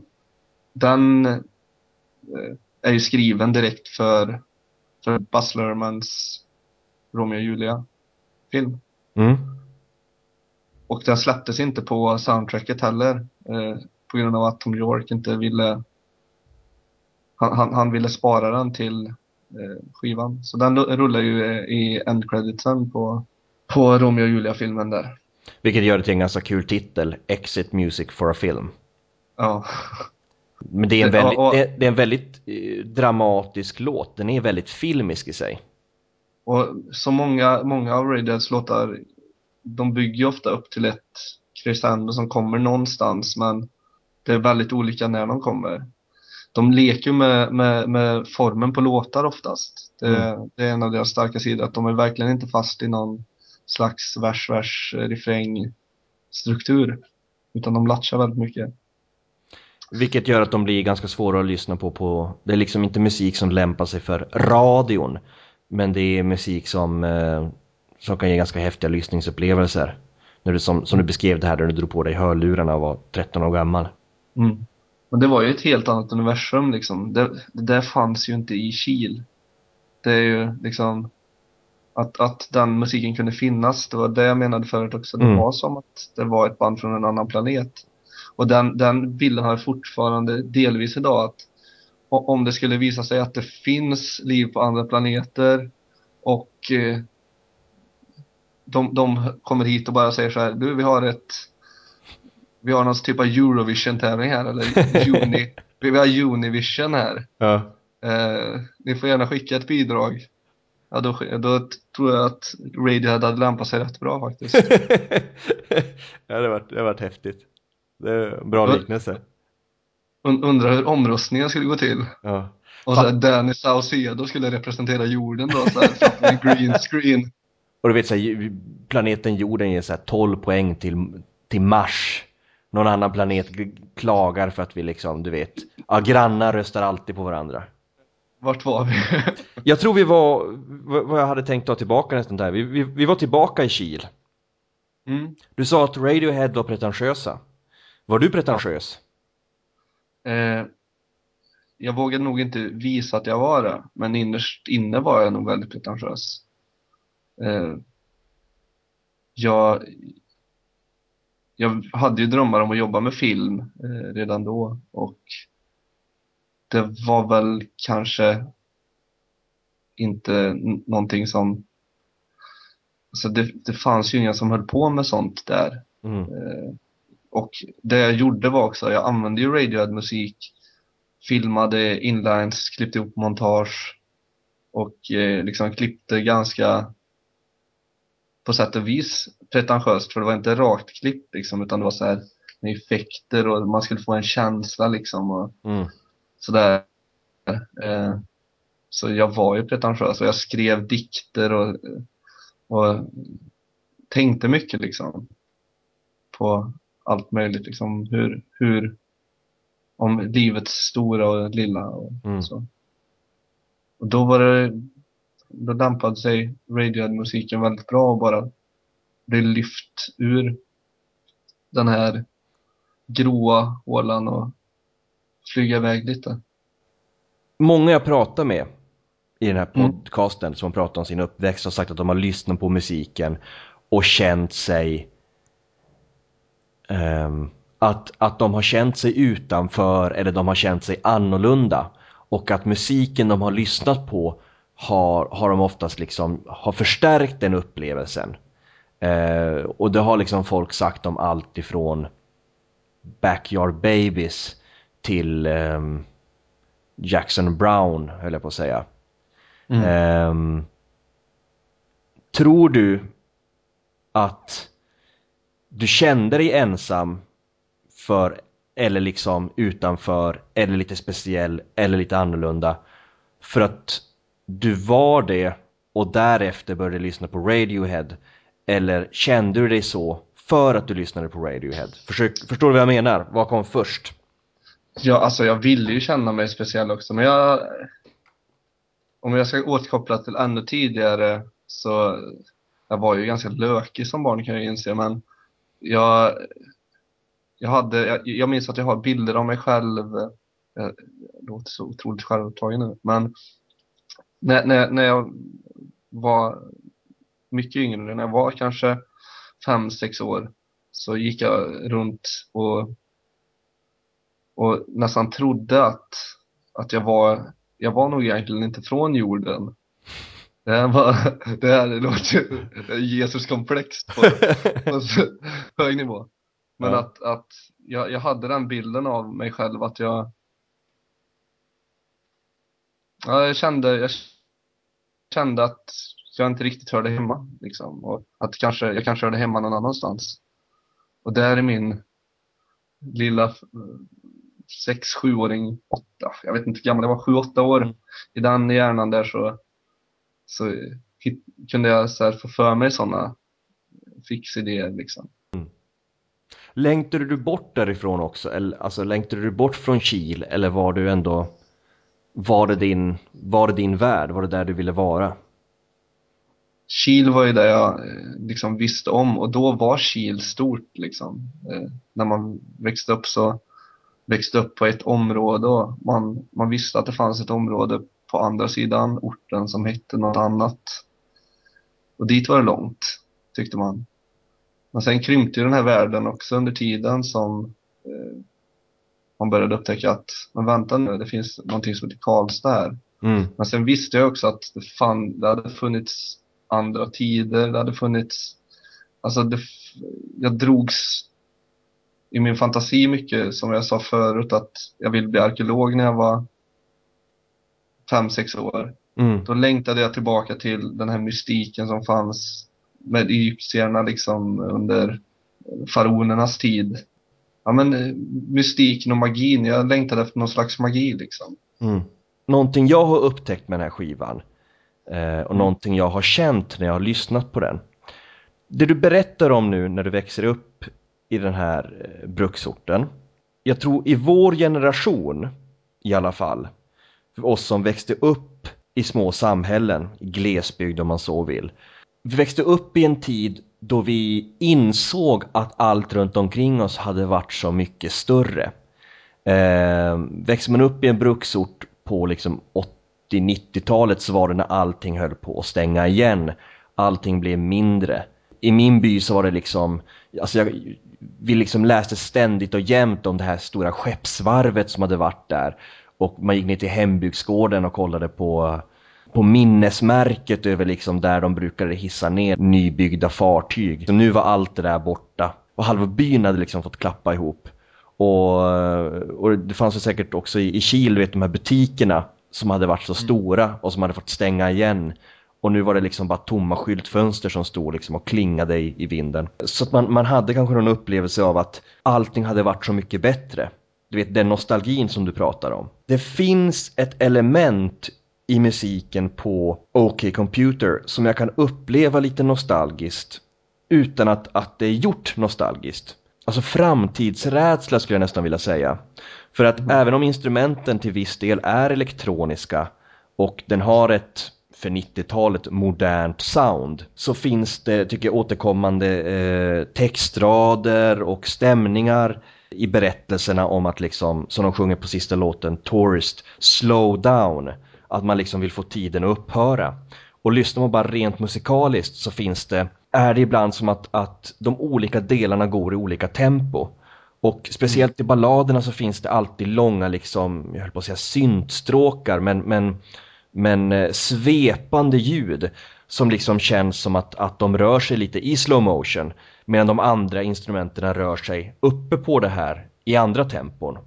den eh, är ju skriven direkt för, för Buzz Lermans Romeo och Julia-film. Mm. Och den släpptes inte på soundtracket heller eh, på grund av att Tom York inte ville han, han, han ville spara den till eh, skivan. Så den rullar ju eh, i endcreditsen på, på Romeo och Julia-filmen där. Vilket gör det till en ganska kul titel, Exit Music for a Film. Ja. Men det är en väldigt, ja, och, det är en väldigt eh, dramatisk låt, den är väldigt filmisk i sig. Och så många, många av Radioheads låtar, de bygger ofta upp till ett crescendo som kommer någonstans, men det är väldigt olika när de kommer. De leker med, med, med formen på låtar oftast. Det, mm. det är en av deras starka sidor, att de är verkligen inte fast i någon slags vers, vers, refräng struktur. Utan de latchar väldigt mycket. Vilket gör att de blir ganska svåra att lyssna på, på Det är liksom inte musik som lämpar sig för radion. Men det är musik som, eh, som kan ge ganska häftiga lyssningsupplevelser. När du, som, som du beskrev det här när du drog på dig hörlurarna och var 13 år gammal. Mm. Men det var ju ett helt annat universum liksom. Det, det där fanns ju inte i Kil. Det är ju liksom att, att den musiken kunde finnas. Det var det jag menade förut också. Det mm. var som att det var ett band från en annan planet. Och den, den bilden har fortfarande delvis idag. att Om det skulle visa sig att det finns liv på andra planeter och eh, de, de kommer hit och bara säger så här. Du, vi har ett vi har någon typ av Eurovision-tävling här eller Uni, vi har Univision här. Ja. Eh, ni får gärna skicka ett bidrag. Ja, då, då tror jag att Radiohead hade lämpat sig rätt bra faktiskt. ja, det har varit, det varit häftigt. Det är en bra liknelse. undrar hur omröstningen skulle gå till. Ja. Och så här, Danny Saucedo skulle representera jorden då, så här, green screen. Och du vet så här, planeten jorden ger så här 12 poäng till, till Mars. Någon annan planet klagar för att vi liksom, du vet, ja, grannar röstar alltid på varandra. Vart var vi? jag tror vi var, vad jag hade tänkt ta tillbaka nästan där, vi, vi, vi var tillbaka i Kil. Mm. Du sa att Radiohead var pretentiösa. Var du pretentiös? Eh, jag vågade nog inte visa att jag var det, men innerst inne var jag nog väldigt pretentiös. Eh, jag, jag hade ju drömmar om att jobba med film eh, redan då och det var väl kanske inte någonting som alltså det, det fanns ju inga som höll på med sånt där. Mm. Eh, och det jag gjorde var också, jag använde ju Radiohead-musik, filmade inlines, klippte ihop montage och eh, liksom klippte ganska på sätt och vis pretentiöst för det var inte rakt klipp liksom utan det var så här med effekter och man skulle få en känsla liksom och Mm. sådär. Eh, så jag var ju pretentiös och jag skrev dikter och, och tänkte mycket liksom på allt möjligt liksom hur, hur om livets stora och lilla och Mm. så. Och då var det, då dämpade sig Radiohead-musiken väldigt bra och bara blev lyft ur den här gråa hålan och flyga iväg lite. Många jag pratar med i den här Mm. podcasten som pratar om sin uppväxt har sagt att de har lyssnat på musiken och känt sig att, att de har känt sig utanför eller de har känt sig annorlunda och att musiken de har lyssnat på har, har de oftast liksom har förstärkt den upplevelsen. Eh, och det har liksom folk sagt om allt ifrån Backyard Babies till ehm, Jackson Brown höll jag på att säga. Mm. Ehm, tror du att du kände dig ensam för eller liksom utanför eller lite speciell eller lite annorlunda för att du var det och därefter började lyssna på Radiohead eller kände du dig så för att du lyssnade på Radiohead? Försök, förstår du vad jag menar? Vad kom först? Ja, alltså jag ville ju känna mig speciell också, men jag... Om jag ska återkoppla till ännu tidigare så... Jag var ju ganska lökig som barn kan jag inse, men jag... Jag, hade, jag, jag minns att jag har bilder av mig själv. Eh, jag låter så otroligt självupptagen nu, men när, när, när jag var mycket yngre, när jag var kanske fem, sex år, så gick jag runt och och nästan trodde att, att jag var, jag var nog egentligen inte från jorden. Det här, var, det här låter Jesus-komplex på, på hög nivå. Men Ja. att, att jag, jag hade den bilden av mig själv att jag ja, jag kände, jag kände att jag inte riktigt hörde hemma liksom. Och att kanske, jag kanske hörde hemma någon annanstans. Och där är min lilla sex, sjuåring, åtta, jag vet inte hur gammal jag var, sju, åtta år. Mm. I den hjärnan där så, så hit, kunde jag så här få för mig sådana fixidéer liksom. Längtade du bort därifrån också? Eller, alltså längtade du bort från Kil eller var du ändå var det, din, var det din värld? Var det där du ville vara? Kil var ju det jag eh, liksom visste om och då var Kil stort liksom. Eh, när man växte upp så växte upp på ett område och man, man visste att det fanns ett område på andra sidan orten som hette något annat. Och dit var det långt, tyckte man. Men sen krympte ju den här världen också under tiden som eh, man började upptäcka att, men vänta nu, det finns någonting som heter Karlstad här. Mm. Men sen visste jag också att det, fan, det hade funnits andra tider, det hade funnits, alltså det, jag drogs i min fantasi mycket, som jag sa förut, att jag ville bli arkeolog när jag var fem, sex år. Mm. Då längtade jag tillbaka till den här mystiken som fanns med egyptierna liksom under faraonernas tid. Ja men eh, mystiken och magin, jag längtade efter någon slags magi liksom. Mm. Någonting jag har upptäckt med den här skivan eh, och Mm. någonting jag har känt när jag har lyssnat på den. Det du berättar om nu när du växer upp i den här eh, bruksorten. Jag tror i vår generation i alla fall, oss som växte upp i små samhällen, glesbygd om man så vill. Vi växte upp i en tid då vi insåg att allt runt omkring oss hade varit så mycket större. Eh, växer man upp i en bruksort på liksom 80-90-talet så var det när allting höll på att stänga igen. Allting blev mindre. I min by så var det liksom, alltså jag, vi liksom läste ständigt och jämt om det här stora skeppsvarvet som hade varit där. Och man gick ner till hembygdsgården och kollade på, på minnesmärket över liksom där de brukade hissa ner nybyggda fartyg. Så nu var allt det där borta. Och halva byn hade liksom fått klappa ihop. Och, och det fanns ju säkert också i, i Kil, vet de här butikerna som hade varit så stora och som hade fått stänga igen. och nu var det liksom bara tomma skyltfönster som stod liksom och klingade i, i vinden. Så att man, man hade kanske någon upplevelse av att allting hade varit så mycket bättre. Du vet den nostalgin som du pratar om. Det finns ett element i musiken på OK Computer som jag kan uppleva lite nostalgiskt utan att, att det är gjort nostalgiskt. Alltså framtidsrädsla skulle jag nästan vilja säga. För att mm. även om instrumenten till viss del är elektroniska och den har ett för 90-talet modernt sound så finns det, tycker jag, återkommande eh, textrader och stämningar i berättelserna om att liksom, som de sjunger på sista låten, Tourist, slow down. Att man liksom vill få tiden att upphöra. Och lyssnar man bara rent musikaliskt så finns det, är det ibland som att, att de olika delarna går i olika tempo. Och speciellt i balladerna så finns det alltid långa liksom, jag höll på att säga syntstråkar men, men, men eh, svepande ljud som liksom känns som att, att de rör sig lite i slow motion medan de andra instrumenten rör sig uppe på det här i andra tempon.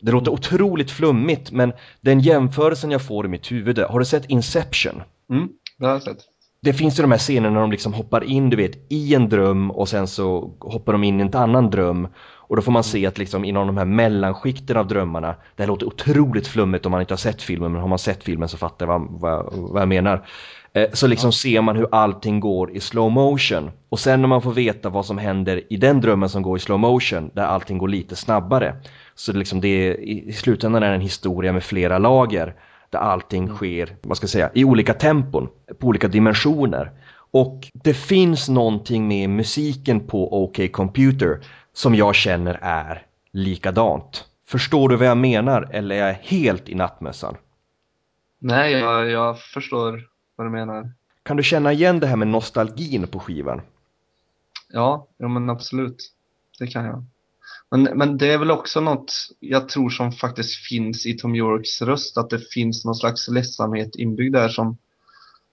Det låter otroligt flummigt men den jämförelsen jag får i mitt huvud, har du sett Inception? Mm, det har jag sett. Det finns ju de här scenerna när de liksom hoppar in, du vet, i en dröm och sen så hoppar de in i en annan dröm och då får man se att liksom inom de här mellanskikten av drömmarna, det här låter otroligt flummigt om man inte har sett filmen, men har man sett filmen så fattar jag vad, vad, vad jag menar. Eh, så liksom ja. ser man hur allting går i slow motion. Och sen när man får veta vad som händer i den drömmen som går i slow motion, där allting går lite snabbare. Så liksom det är, i slutändan är det en historia med flera lager. Där allting mm. sker, vad ska jag säga, i olika tempon, på olika dimensioner. Och det finns någonting med musiken på OK Computer som jag känner är likadant. Förstår du vad jag menar eller är jag helt i nattmössan? Nej, jag, jag förstår vad du menar. Kan du känna igen det här med nostalgin på skivan? Ja, ja men absolut. Det kan jag. Men, men det är väl också något jag tror som faktiskt finns i Tom Yorks röst, att det finns någon slags ledsamhet inbyggd där som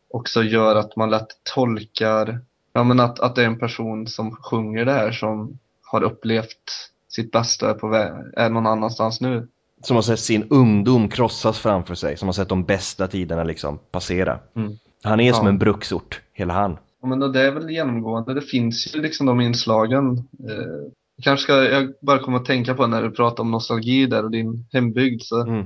också gör att man lätt tolkar, ja men att, att det är en person som sjunger det här som har upplevt sitt bästa på väg, är någon annanstans nu. Som har sett sin ungdom krossas framför sig, som har sett de bästa tiderna liksom passera. Mm. Han är ja. som en bruksort, hela han. Ja, men det är väl genomgående, det finns ju liksom de inslagen. Eh, kanske ska jag bara komma att tänka på när du pratar om nostalgi där och din hembygd. Så mm.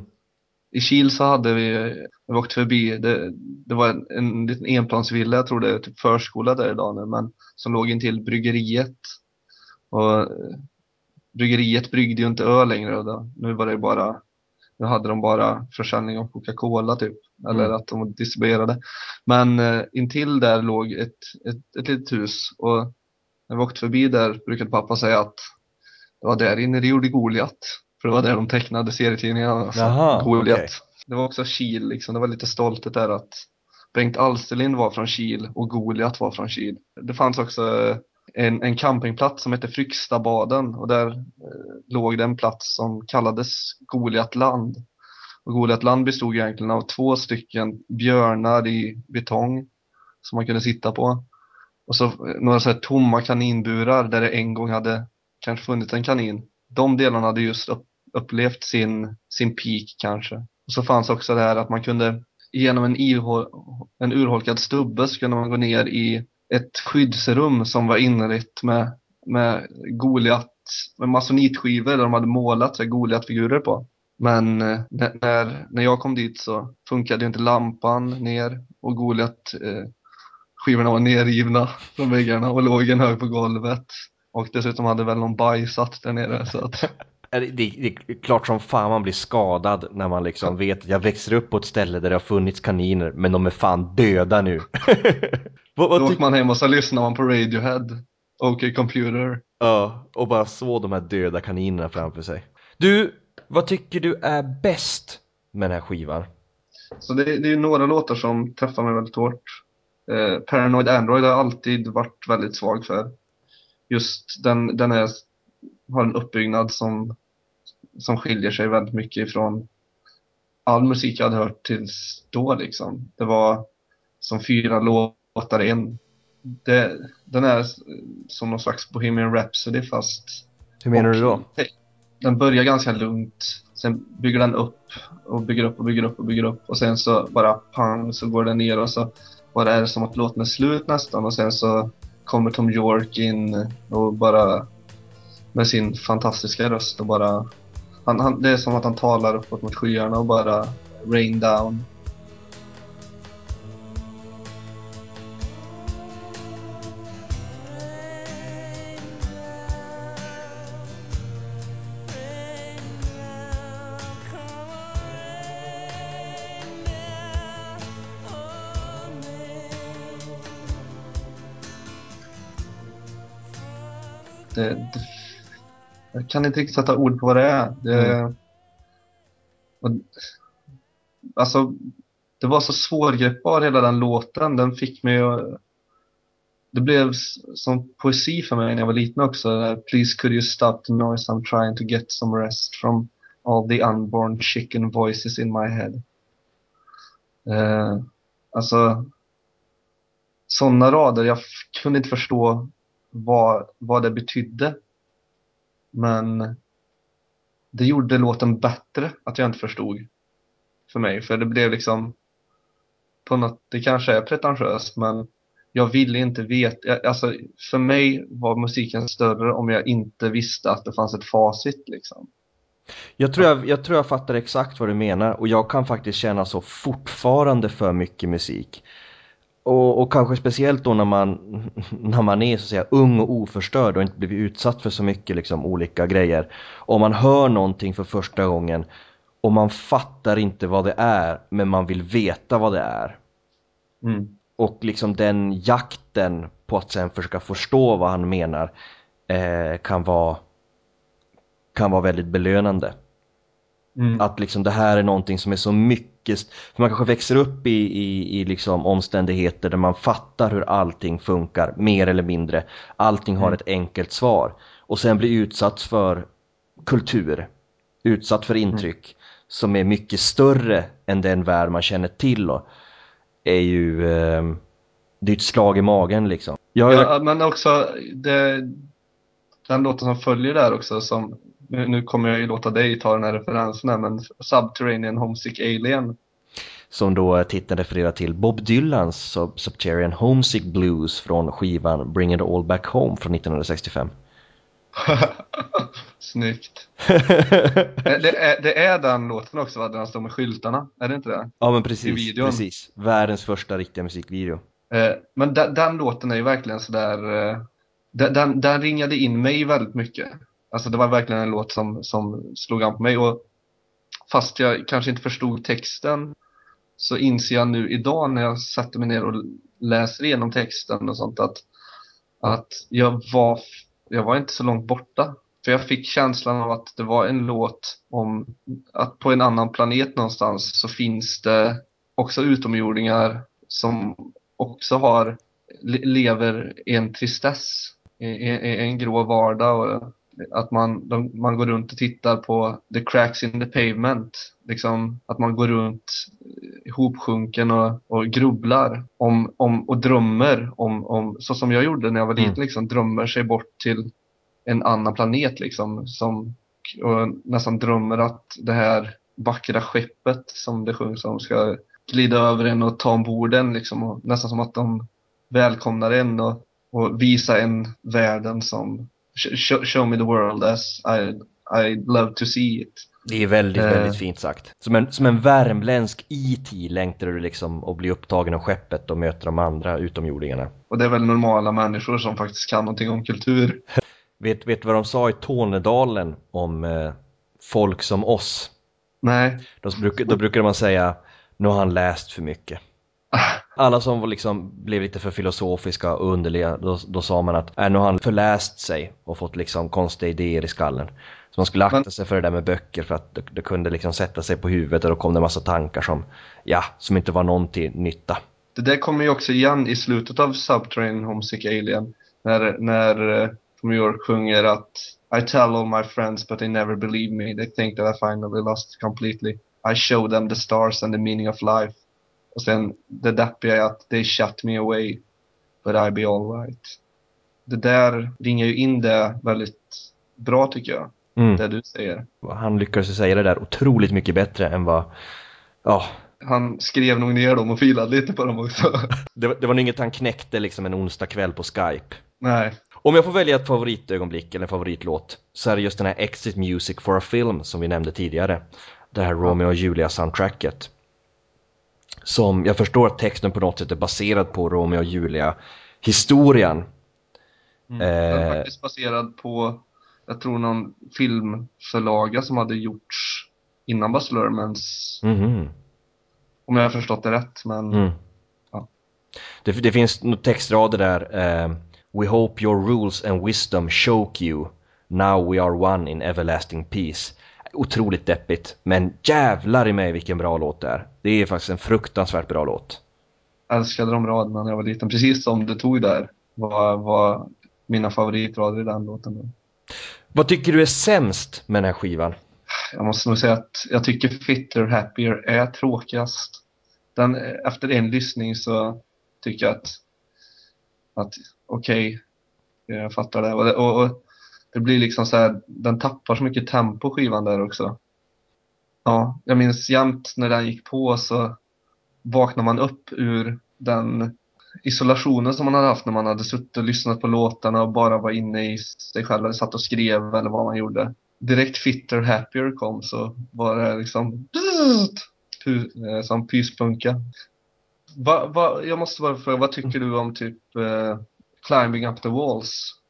I Kil så hade vi, vi åkt förbi, det, det var en, en liten enplansvilla, jag tror det är typ förskola där idag nu, men som låg intill bryggeriet. Och bryggeriet bryggde ju inte öl längre. Då. Nu var det bara, nu hade de bara försäljning av Coca-Cola typ. Eller mm. att de distribuerade. Men eh, intill där låg ett, ett, ett litet hus. Och när vi åkte förbi där brukade pappa säga att det var där inne de gjorde Goliat. För det var där de tecknade serietidningarna. Alltså, Goliat. Okay. Det var också Kil liksom. Det var lite stolthet där att Bengt Alsterlind var från Kil och Goliat var från Kil. Det fanns också en, en campingplats som hette Frykstabaden och där eh, låg det en plats som kallades Goliatland. Och Goliatland bestod egentligen av två stycken björnar i betong som man kunde sitta på. Och så eh, några så här tomma kaninburar där det en gång hade kanske funnits en kanin. De delarna hade just upp, upplevt sin, sin peak kanske. Och så fanns också det här att man kunde genom en, en urholkad stubbe så kunde man gå ner i ett skyddsrum som var inrett med, med Goliat, med masonitskivor där de hade målat Goliat-figurer på. Men eh, när, när jag kom dit så funkade inte lampan ner och Goliat eh, skivorna var nergivna från väggarna och låg en hög på golvet. Och dessutom hade väl någon bajsat där nere så att det, det, är klart som fan man blir skadad när man liksom vet att jag växer upp på ett ställe där det har funnits kaniner men de är fan döda nu. vad, vad Då åker man hem och så lyssnar man på Radiohead, OK Computer. Ja, och bara så de här döda kaninerna framför sig. Du, vad tycker du är bäst med den här skivan? Så det, det är några låtar som träffar mig väldigt hårt. Eh, Paranoid Android har jag alltid varit väldigt svag för. Just den, den är, har en uppbyggnad som som skiljer sig väldigt mycket ifrån all musik jag hade hört tills då liksom. Det var som fyra låtar i en. Det, den är som någon slags Bohemian Rhapsody fast... Hur menar du då? Den börjar ganska lugnt. Sen bygger den upp och bygger upp och bygger upp och bygger upp och sen så bara pang så går den ner och så bara är det som att låten är slut nästan och sen så kommer Tom York in och bara med sin fantastiska röst och bara han, han, det är som att han talar uppåt mot skyarna och bara rain down. Det, det, jag kan inte riktigt sätta ord på vad det är. Det, Mm. och, alltså, det var så svårgreppbar hela den låten. Den fick mig att... Det blev som poesi för mig när jag var liten också. Please could you stop the noise I'm trying to get some rest from all the unborn chicken voices in my head. Eh, alltså, sådana rader, jag kunde inte förstå vad, vad det betydde. Men det gjorde låten bättre att jag inte förstod för mig. För det blev liksom på något, det kanske är pretentiöst men jag ville inte veta, alltså för mig var musiken större om jag inte visste att det fanns ett facit liksom. Jag tror jag, jag tror jag fattar exakt vad du menar och jag kan faktiskt känna så fortfarande för mycket musik. Och, och kanske speciellt då när man, när man är så att säga ung och oförstörd och inte blivit utsatt för så mycket liksom olika grejer. Om man hör någonting för första gången och man fattar inte vad det är men man vill veta vad det är. Mm. Och liksom den jakten på att sen försöka förstå vad han menar eh, kan vara kan vara väldigt belönande. Mm. Att liksom det här är någonting som är så mycket, för man kanske växer upp i, i, i liksom omständigheter där man fattar hur allting funkar, mer eller mindre. Allting har Mm. ett enkelt svar. Och sen blir utsatt för kultur, utsatt för intryck som är mycket större än den värld man känner till. Och är ju, eh, det är ett slag i magen liksom. Jag, Ja, men också det, den låten som följer där också som, nu, nu kommer jag ju låta dig ta den här referensen men Subterranean Homesick Alien. Som då titeln refererar till Bob Dylans Sub- Subterranean Homesick Blues från skivan Bring It All Back Home från 1965. Snyggt. Eh, Det är, det är den låten också va, där han står med skyltarna, är det inte det? ja men precis, precis. Världens första riktiga musikvideo. Eh, Men den, den låten är ju verkligen sådär, eh, den, den, den ringade in mig väldigt mycket. Alltså det var verkligen en låt som, som slog an på mig och fast jag kanske inte förstod texten så inser jag nu idag när jag sätter mig ner och läser igenom texten och sånt att, att jag, var, jag var inte så långt borta. För jag fick känslan av att det var en låt om att på en annan planet någonstans så finns det också utomjordingar som också har, lever i en tristess, i, i, i en grå vardag och att man, de, man går runt och tittar på the cracks in the pavement. Liksom att man går runt ihopsjunken och, och grubblar om, om, och drömmer om, om, så som jag gjorde när jag var liten, Mm. liksom, drömmer sig bort till en annan planet liksom, som, och nästan drömmer att det här vackra skeppet som det sjungs om ska glida över en och ta ombord en liksom, och nästan som att de välkomnar en och, och visa en världen som show, show me the world as I, I love to see it. Det är väldigt, Eh. väldigt fint sagt. Som en, som en värmländsk E.T. längtar du liksom att bli upptagen av skeppet och möta de andra utomjordingarna. Och det är väl normala människor som faktiskt kan någonting om kultur. Vet, vet du vad de sa i Tornedalen om eh, folk som oss? Nej. Då, bruk, då brukade man säga, nu har han läst för mycket. Alla som var liksom blev lite för filosofiska och underliga, då, då sa man att äh, nu har han förläst sig och fått liksom konstiga idéer i skallen. Så man skulle akta Men- sig för det där med böcker för att det, det kunde liksom sätta sig på huvudet och då kom det en massa tankar som, ja, som inte var någon till nytta. Det där kommer ju också igen i slutet av Subterranean Homesick Alien. När, när eh, New York sjunger att I tell all my friends but they never believe me. They think that I finally lost completely. I show them the stars and the meaning of life. Och sen det deppiga är att they shut me away. But I be alright. Det där ringer ju in det väldigt bra tycker jag. Mm. Det du säger. Han lyckades säga det där otroligt mycket bättre än vad, ja, han skrev nog ner dem och filade lite på dem också. Det, var- det var nog inget han knäckte liksom en onsdag kväll på Skype. Nej. Om jag får välja ett favoritögonblick eller en favoritlåt så är det just den här Exit Music for a Film som vi nämnde tidigare. Det här Romeo och Julia-soundtracket. Som jag förstår att texten på något sätt är baserad på Romeo och Julia-historien. Mm. Den är Eh. faktiskt baserad på, jag tror någon filmförlaga som hade gjorts innan Baz Luhrmanns, Mhm. om jag har förstått det rätt. Men Mm. Ja. Det, det finns några textrader där. eh, We hope your rules and wisdom choke you. Now we are one in everlasting peace. Otroligt deppigt, men jävlar i mig vilken bra låt det är. Det är faktiskt en fruktansvärt bra låt. jag älskade de raderna när jag var liten. Precis som du tog där var, var mina favoritrader i den låten. Vad tycker du är sämst med den här skivan? Jag måste nog säga att jag tycker Fitter Happier är tråkigast. Den, efter en lyssning så tycker jag att, att okej, jag fattar det. Och, och, och det blir liksom så här, den tappar så mycket tempo skivan där också. Ja, jag minns jämt när den gick på så vaknar man upp ur den isolationen som man hade haft när man hade suttit och lyssnat på låtarna och bara var inne i sig själv, eller satt och skrev eller vad man gjorde. Direkt Fitter Happier kom så var det liksom som pyspunka. Va, va, jag måste bara fråga, vad tycker du om typ eh, Climbing Up the Walls?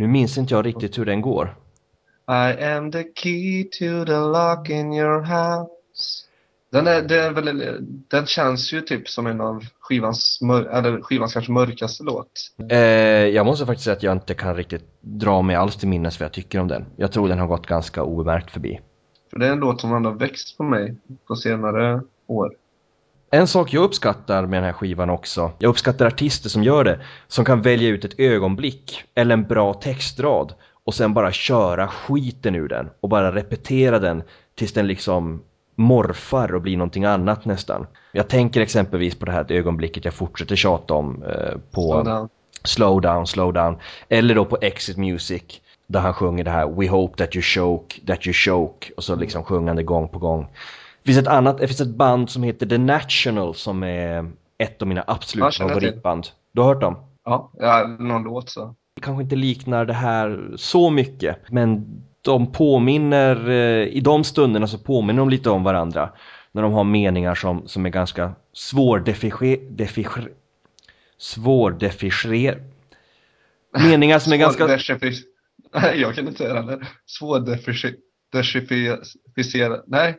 Nu minns inte jag riktigt hur den går. I am the key to the lock in your house. Den, är, det är väl, den känns ju typ som en av skivans, eller skivans kanske mörkaste låt. Eh, jag måste faktiskt säga att jag inte kan riktigt dra mig alls till minnes vad jag tycker om den. Jag tror den har gått ganska obemärkt förbi. För det är en låt som ändå har växt på mig på senare år. En sak jag uppskattar med den här skivan också, jag uppskattar artister som gör det, som kan välja ut ett ögonblick eller en bra textrad och sen bara köra skiten ur den och bara repetera den tills den liksom morfar och blir någonting annat nästan. Jag tänker exempelvis på det här ögonblicket jag fortsätter tjata om eh, på Så den, Slow down, slow down. Eller då på Exit Music där han sjunger det här We hope that you choke, that you choke och så liksom sjungande gång på gång. Det finns ett annat, det finns ett band som heter The National som är ett av mina absoluta känner jag till. favoritband. Du har hört dem? ja, ja, någon låt så. Det kanske inte liknar det här så mycket men de påminner, eh, i de stunderna så påminner de lite om varandra. När de har meningar som, som är ganska svårdefischer... Svårdefischer... Meningar som är ganska... Nej, jag kan inte säga det heller. Svårdecificerad. Nej,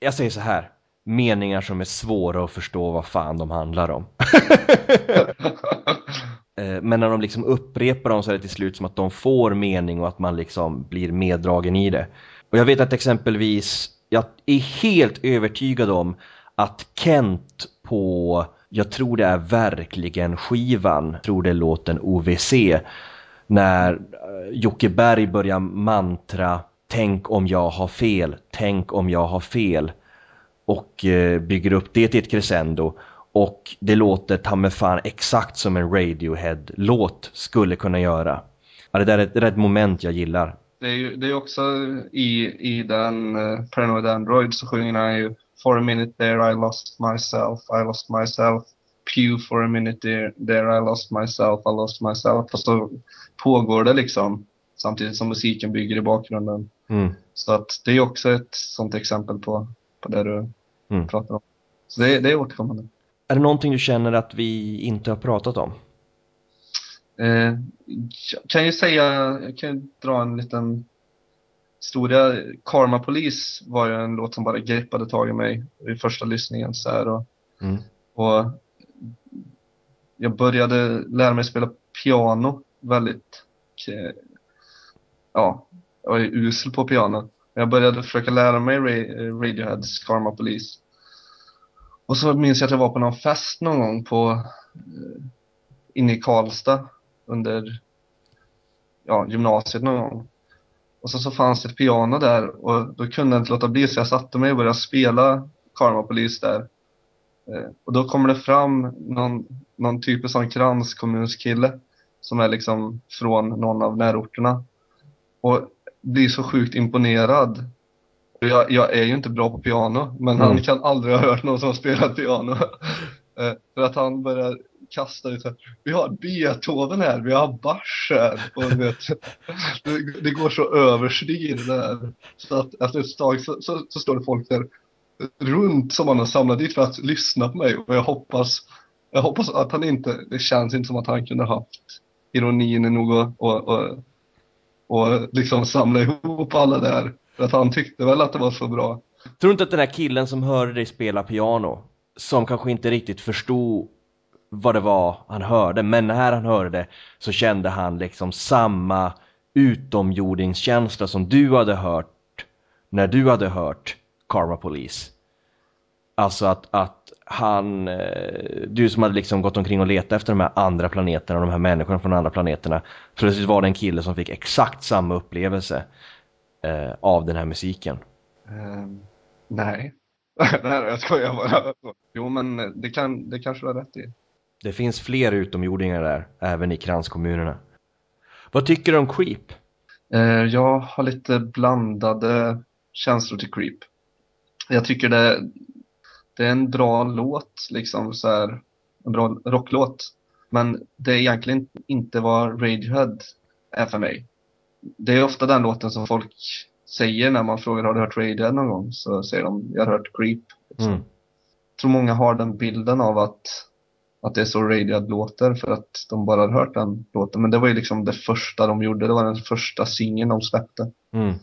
Jag säger så här. Meningar som är svåra att förstå vad fan de handlar om. Eh, Men när de liksom upprepar dem så är det till slut som att de får mening och att man liksom blir meddragen i det. Och jag vet att exempelvis, jag är helt övertygad om att Kent på, jag tror det är verkligen skivan, tror det är låten OVC, när eh, Jocke Berg börjar mantra Tänk om jag har fel, tänk om jag har fel och eh, bygger upp det till ett crescendo och det låter ta mig fan exakt som en Radiohead-låt skulle kunna göra. Ja, det där är ett, det där är ett moment jag gillar. det är ju det är också i, i den eh, uh, Paranoid Android så sjunger han ju For a minute there I lost myself, I lost myself. Pew for a minute there, there I lost myself, I lost myself. Och så pågår det liksom samtidigt som musiken bygger i bakgrunden. Mm. Så att det är också ett sånt exempel på, på det du Mm. pratar om. Så det, det är återkommande. Är det någonting du känner att vi inte har pratat om? Eh, jag kan ju säga, jag kan dra en liten historia. Karma Police var ju en låt som bara greppade tag i mig vid första lyssningen. Så här, och, Mm. och jag började lära mig spela piano väldigt, eh, ja, jag var usel på piano. Jag började försöka lära mig Radioheads Karma Police. Och så minns jag att jag var på någon fest någon gång på eh, inne i Karlstad under ja, gymnasiet någon gång. Och så, så fanns det ett piano där och då kunde jag inte låta bli så jag satte mig och började spela Karma Police där. Eh, och då kommer det fram någon, någon typ av sån kranskommunskille som är liksom från någon av närorterna. Och blir så sjukt imponerad Jag, jag är ju inte bra på piano, men Mm. han kan aldrig ha hört någon som spelat piano. Eh, För att han börjar kasta ut här, vi har Beethoven här, vi har Bach här. Och vet, det, det går så överstyr där. Så att efter ett tag så, så, så står det folk där runt som han har samlat dit för att lyssna på mig. Och jag hoppas, jag hoppas att han inte, det känns inte som att han kunde haft ironin nog och, och, och, och liksom samla ihop alla där. För att han tyckte väl att det var så bra. Tror du inte att den där killen som hörde dig spela piano, som kanske inte riktigt förstod vad det var han hörde, men när han hörde det så kände han liksom samma utomjordingskänsla som du hade hört när du hade hört Karma Police. Alltså att, att han, eh, du som hade liksom gått omkring och letat efter de här andra planeterna och de här människorna från andra planeterna. Plötsligt var det en kille som fick exakt samma upplevelse eh, av den här musiken. Ehm, nej. nej, jag skojar bara. Jo, men det, kan, det kanske du har rätt i. Det finns fler utomjordingar där, även i kranskommunerna. Vad tycker du om Creep? Eh, jag har lite blandade känslor till Creep. Jag tycker det, det är en bra låt, liksom så här, en bra rocklåt. Men det är egentligen inte vad Radiohead är för mig. Det är ofta den låten som folk säger när man frågar har du hört Radiohead någon gång? Så säger de jag har hört Creep. Liksom. Mm. Jag tror många har den bilden av att, att det är så Radiohead låter för att de bara har hört den låten. Men det var ju liksom det första de gjorde. Det var den första singeln de släppte Mm.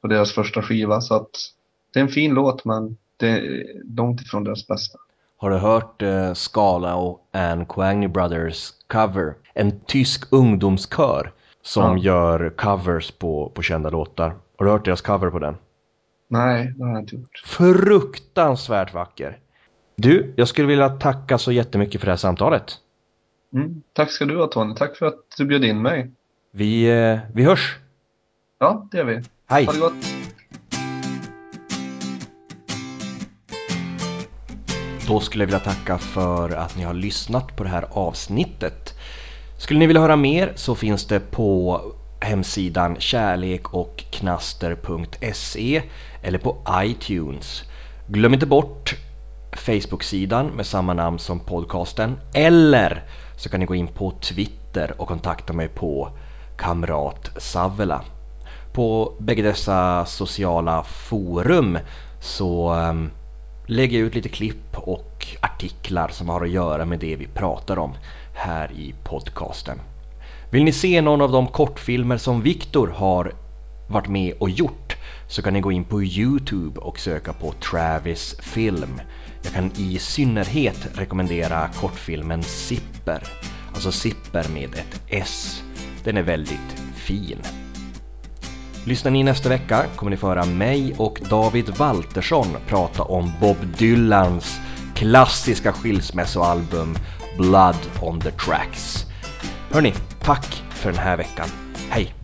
på deras första skiva. Så att det är en fin låt men det är långt ifrån deras bästa. Har du hört eh, Scala och Anne Quagny Brothers cover? En tysk ungdomskör som Ja. gör covers på, på kända låtar. Har du hört deras cover på den? Nej, det har jag inte gjort. Fruktansvärt vacker! Du, jag skulle vilja tacka så jättemycket för det här samtalet. Mm. Tack ska du ha Tony. Tack för att du bjöd in mig. Vi, eh, vi hörs! Ja, det gör vi. Hej! Ha det gott. Då skulle jag vilja tacka för att ni har lyssnat på det här avsnittet. Skulle ni vilja höra mer så finns det på hemsidan kärlekochknaster.se eller på iTunes. Glöm inte bort Facebook-sidan med samma namn som podcasten eller så kan ni gå in på Twitter och kontakta mig på Kamrat Savela. På bägge dessa sociala forum så ehm, lägga ut lite klipp och artiklar som har att göra med det vi pratar om här i podcasten. Vill ni se någon av de kortfilmer som Viktor har varit med och gjort så kan ni gå in på Youtube och söka på Travis Film. Jag kan i synnerhet rekommendera kortfilmen Zipper, alltså Zipper med ett S. Den är väldigt fin. Lyssnar ni nästa vecka kommer ni få höra mig och David Waltersson prata om Bob Dylans klassiska skilsmässoalbum Blood on the Tracks. Hörni, tack för den här veckan. Hej!